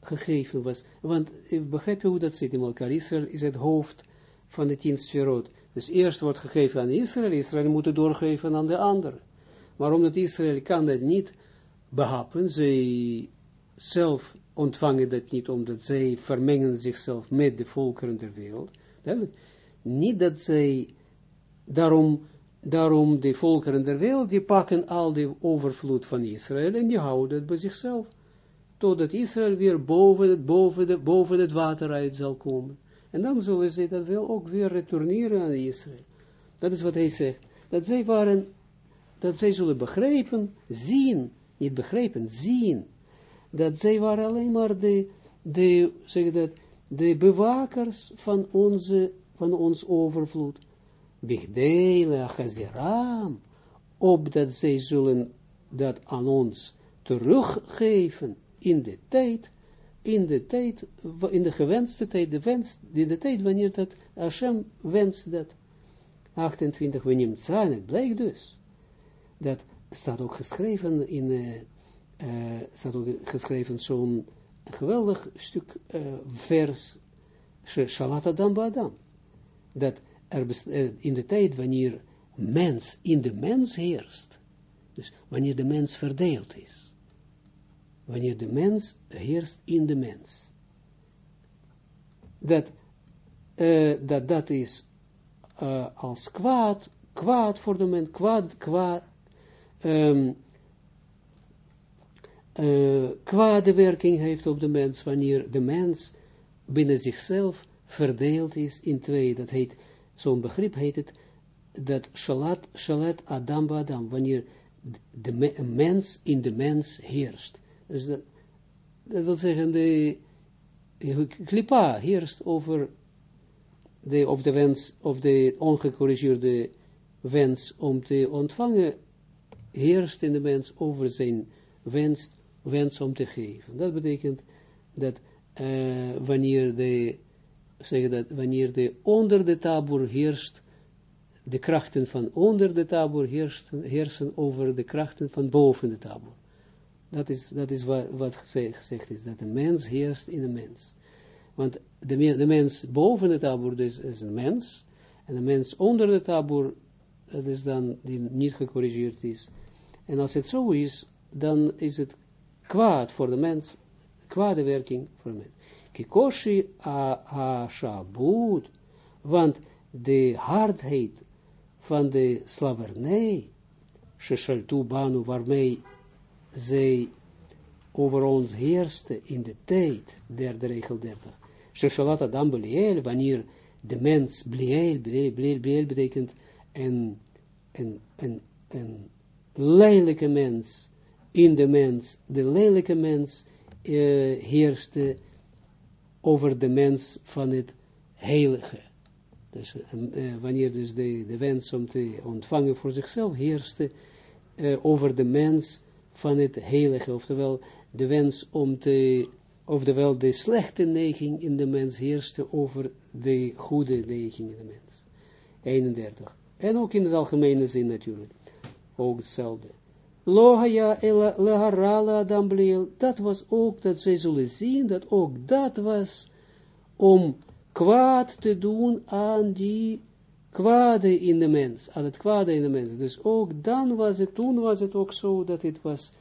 gegeven was. Want begrijp je hoe dat zit in? Israël is het hoofd van de tien sferot. Dus eerst wordt gegeven aan Israël, Israël moet het doorgeven aan de ander. Maar omdat Israël kan dat niet behappen, zij zelf ontvangen dat niet, omdat zij vermengen zichzelf met de volkeren der wereld. Niet dat zij, daarom, daarom de volkeren der wereld, die pakken al die overvloed van Israël en die houden het bij zichzelf. totdat Israël weer boven het, boven, de, boven het water uit zal komen. En dan zullen ze dat wel ook weer retourneren aan Israël. Dat is wat hij zegt. Dat zij waren, dat zij zullen begrijpen, zien, niet begrijpen, zien. Dat zij waren alleen maar de, de, zeg dat, de bewakers van onze, van ons overvloed. Bigdele, Chaziram, opdat zij zullen dat aan ons teruggeven in de tijd, in de tijd, in de gewenste tijd, de wens, in de tijd wanneer dat Hashem wenst dat. 28, we nemen zijn, het blijkt dus, dat staat ook geschreven in, uh, staat ook geschreven zo'n geweldig stuk uh, vers, Shalat Adam Adam, dat er in de tijd wanneer mens in de mens heerst, dus wanneer de mens verdeeld is, wanneer de mens heerst in de mens. Dat, uh, dat, dat is uh, als kwaad, kwaad voor de mens, kwaad, kwaad, um, uh, werking heeft op de mens, wanneer de mens binnen zichzelf verdeeld is in twee. Dat heet, zo'n begrip heet het, dat shalat, shalat adam adam, wanneer de mens in de mens heerst. Dus dat, dat wil zeggen, de klipa heerst over de, of de wens, of de ongecorrigeerde wens om te ontvangen, heerst in de mens over zijn wens, wens om te geven. Dat betekent dat uh, wanneer de, zeg dat, wanneer de onder de taboer heerst, de krachten van onder de taboer heersen, over de krachten van boven de taboer. Dat is, dat is wat, gezegd is, dat de mens heerst in de mens. Want de, de mens boven de taboer dus is een mens, en de mens onder de taboer, dat is dan die niet gecorrigeerd is. En als het zo is, dan is het kwaad voor de mens, kwade werking voor de mens. Kikoshi a shabut, want de hardheid van de slavernij, sheshaltu banu, waarmee zij over ons heerste in de tijd, derde regel 30. Sheshalat Adam Beliel, wanneer de mens Beliel, Beliel, Beliel, betekent een, een, een, een lelijke mens in de mens, de lelijke mens uh, heerste over de mens van het heilige. Dus uh, wanneer dus de, de wens om te ontvangen voor zichzelf heerste uh, over de mens van het heilige, oftewel de wens om te, oftewel de slechte neiging in de mens heerste over de goede neiging in de mens. 31. En ook in het algemene zin natuurlijk. Ook hetzelfde. Lohaya leharala dambleel. Dat was ook, dat zij zullen zien, dat ook dat was om kwaad te doen aan die kwade in de mens, aan het kwade in de mens. Dus ook dan was het, toen was het ook zo dat het was,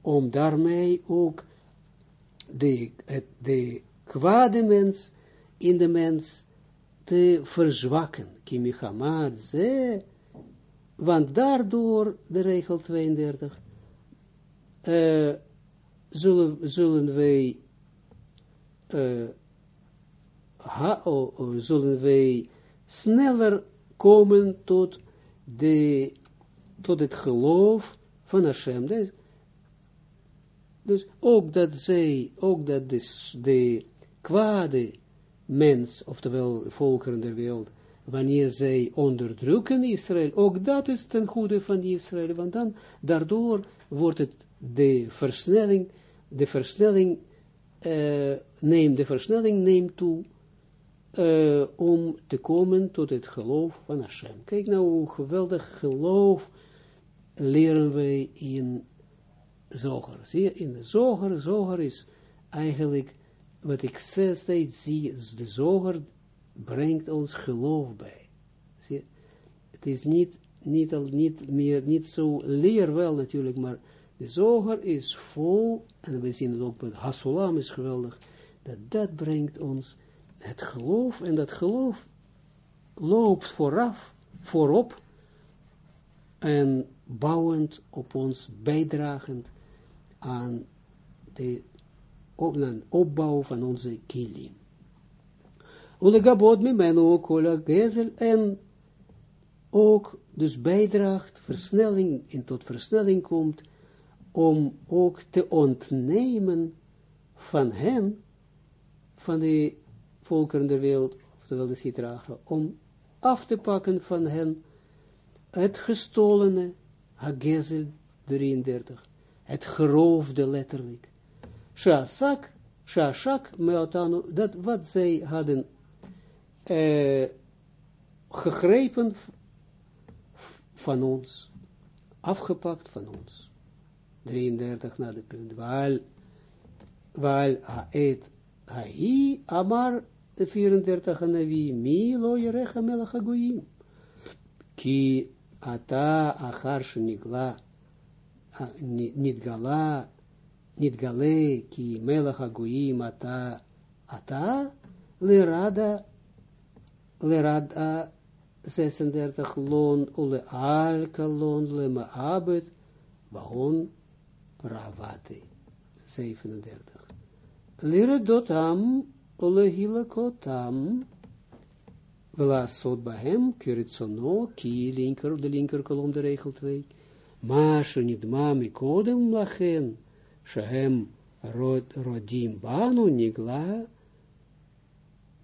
om daarmee ook de, het, de kwade mens in de mens te verzwakken. Kimihamad ze, want daardoor, de regel 32, uh, zullen, zullen wij uh, ha, oh, zullen wij sneller komen tot, de, tot het geloof van Hashem. Dus, dus ook dat zij, ook dat de, de kwade mens, oftewel volkeren der wereld, wanneer zij onderdrukken Israël, ook dat is ten goede van Israël, want dan, daardoor wordt het de versnelling, de versnelling, uh, neemt, de versnelling neemt toe, uh, om te komen tot het geloof van Hashem. Kijk nou hoe geweldig geloof leren wij in Zoger. Zie je, in de Zoger, Zoger is eigenlijk, wat ik steeds zie, is de Zoger brengt ons geloof bij. Zie het is niet, niet, niet meer, niet zo leer wel natuurlijk, maar de Zoger is vol, en we zien het ook met Hasulam is geweldig, dat dat brengt ons het geloof, en dat geloof loopt vooraf, voorop, en bouwend op ons bijdragend aan de op, opbouw van onze kilim. Ulegabot mimenu ook gezel en ook dus bijdraagt, versnelling, en tot versnelling komt, om ook te ontnemen van hen, van de volkeren der wereld, oftewel de Sitragra, om af te pakken van hen het gestolene, Hagezel 33, het geroofde letterlijk. Shasak, Shashak, Meotano, dat wat zij hadden uh, gegrepen van ons, afgepakt van ons. 33 na de punt. Waal, waal haet ha'i amar 34 navi mi lo yerecha melech hagoyim. Ki ata achar shenigla nitgala nitgale ki melech hagoyim ata ata lerada lerada 36 loon ule alka loon le maabet baon ravate 37 lire dotam ule hilakotam Vela sot bahem, kiritsono, ki linker, de linker kolom, de regel 2. Maashe niet mami kodem lachen, rod, rodim banu nigla,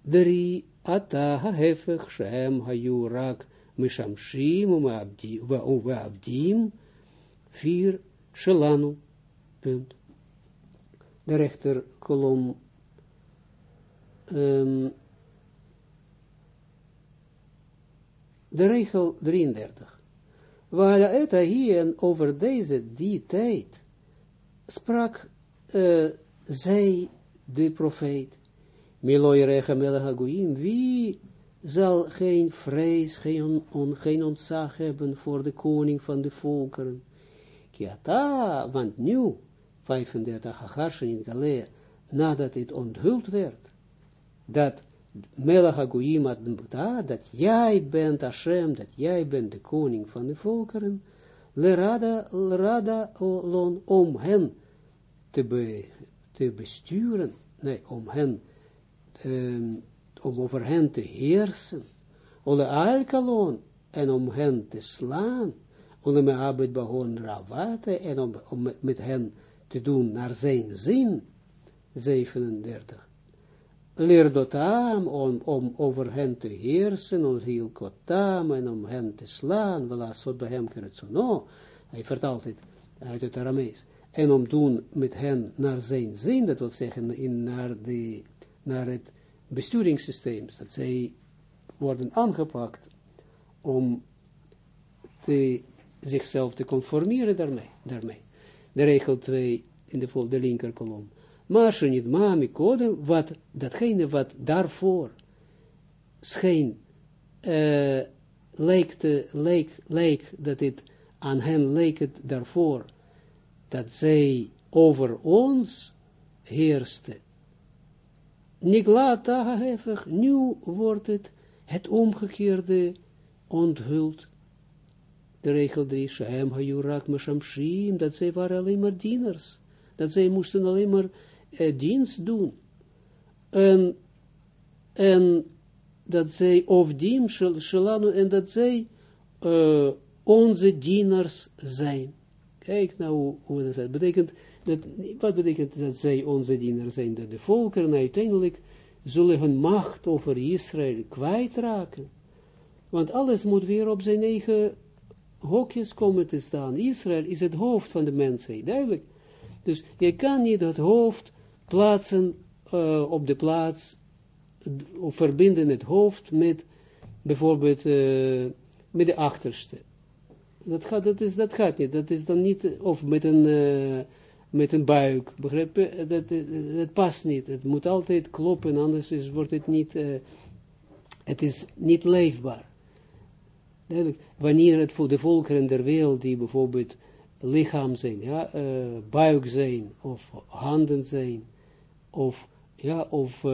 drie Ata hahefech shem hayu rak mishamshim u'abdim vier shelanu. Punt. De rechter kolom um, de regel 33. Waar het hier over deze die sprak uh, zij de profeet Melahaguim, wie zal geen vrees, geen, on, geen ontzag hebben voor de koning van de volkeren? Kiata, want nu, 35 Hagarschen in Galea, nadat het onthuld werd, dat Melahaguim had dat jij bent Hashem, dat jij bent de koning van de volkeren, lerada, lerada lon, om hen te, be, te besturen, nee, om hen um, om over hen te heersen, ole alkalon, en om hen te slaan, ole me abed ravate, en om, met hen te doen naar zijn zin, 37. Leerdotam, om, om over hen te heersen, om hilkotam, en om hen te slaan, wela sot bij hem keretsono, hij vertaalt het uit het Aramees, en om doen met hen naar zijn zin, dat wil zeggen, in naar de naar het besturingssysteem, dat zij worden aangepakt om te, zichzelf te conformeren daarmee. daarmee. De regel 2 in de, de linker kolom. Maar niet mami code, wat, datgene wat daarvoor scheen, uh, leek, te, leek, leek, dat het aan hen leek het daarvoor, dat zij over ons heerste, Niglata hahefig, nu wordt het het omgekeerde onthuld. De regel 3, Shem hayurak meshamshim, dat zij waren alleen maar dieners. Dat zij moesten alleen maar eh, dienst doen. En, en dat zij of diem shalanu, en dat zij uh, onze dieners zijn. Kijk nou hoe dat betekent dat, wat betekent dat zij onze diener zijn? Dat de volkeren uiteindelijk zullen hun macht over Israël kwijtraken. Want alles moet weer op zijn eigen hokjes komen te staan. Israël is het hoofd van de mensheid, duidelijk. Dus je kan niet het hoofd plaatsen uh, op de plaats, of verbinden het hoofd met bijvoorbeeld uh, met de achterste. Dat gaat, dat, is, dat gaat niet. Dat is dan niet, of met een, uh, met een buik. Begrijp je? Dat, dat, past niet. Het moet altijd kloppen, anders is, wordt het niet, uh, het is niet leefbaar. Wanneer het voor de volkeren der wereld, die bijvoorbeeld lichaam zijn, ja, uh, buik zijn, of handen zijn, of, ja, of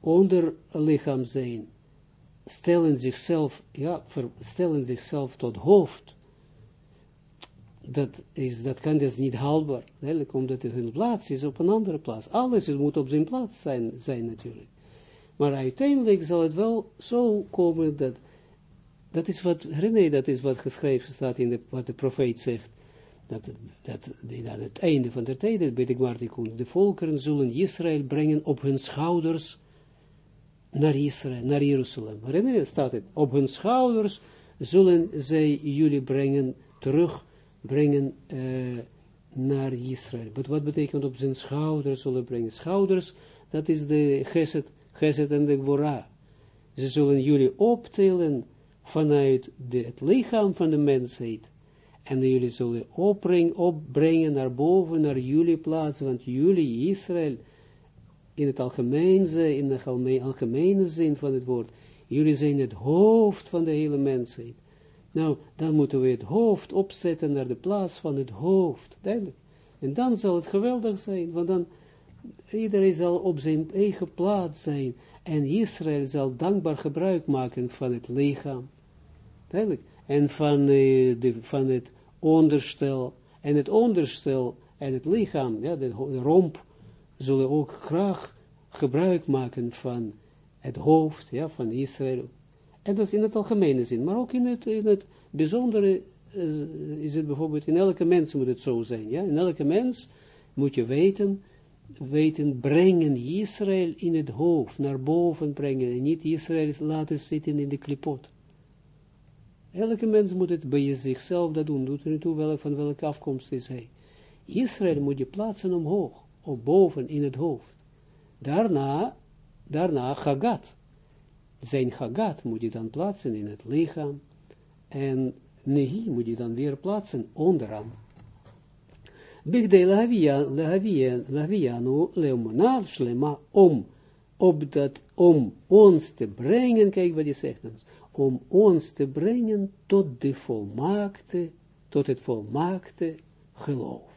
onderlichaam zijn, stellen zichzelf, ja, stellen zichzelf tot hoofd, dat, is, dat kan dus niet haalbaar, eigenlijk, omdat hun plaats is op een andere plaats. Alles moet op zijn plaats zijn, zijn natuurlijk. Maar uiteindelijk zal het wel zo komen dat, dat is wat, René, dat is wat geschreven staat in de, wat de profeet zegt, dat, dat, aan het einde van de tijd, bij de Gmartikun, de volkeren zullen Israël brengen op hun schouders naar Israël, naar Jeruzalem. Je, staat het, op hun schouders zullen zij jullie brengen, terug brengen uh, naar Israël. Wat, wat betekent op zijn schouders zullen brengen? Schouders, dat is de geset, geset en de gwora. Ze zullen jullie optillen vanuit de, het lichaam van de mensheid. En jullie zullen opbrengen, opbrengen naar boven, naar jullie plaats, want jullie, Israël, in het algemeen, in de algemene zin van het woord, jullie zijn het hoofd van de hele mensheid. Nou, dan moeten we het hoofd opzetten naar de plaats van het hoofd, duidelijk. En dan zal het geweldig zijn, want dan, iedereen zal op zijn eigen plaats zijn, en Israël zal dankbaar gebruik maken van het lichaam, duidelijk, en van, uh, de, van het onderstel, en het onderstel en het lichaam, ja, de, de romp, zullen ook graag gebruik maken van het hoofd, ja, van Israël, en dat is in het algemene zin, maar ook in het, in het bijzondere uh, is het bijvoorbeeld, in elke mens moet het zo zijn, ja, in elke mens moet je weten, weten, brengen Israël in het hoofd, naar boven brengen, en niet Israël laten zitten in de klipot. Elke mens moet het bij zichzelf dat doen, doet er niet toe van welke afkomst is hij. Israël moet je plaatsen omhoog, of boven in het hoofd. Daarna, daarna Hagat zijn Hagat moet je dan plaatsen in het lichaam, en Nehi moet je dan weer plaatsen onderaan. Bigde lahavianu leomonav shlema om, op dat, om ons te brengen, kijk wat hij zegt om ons te brengen tot de volmaakte, tot het volmaakte geloof.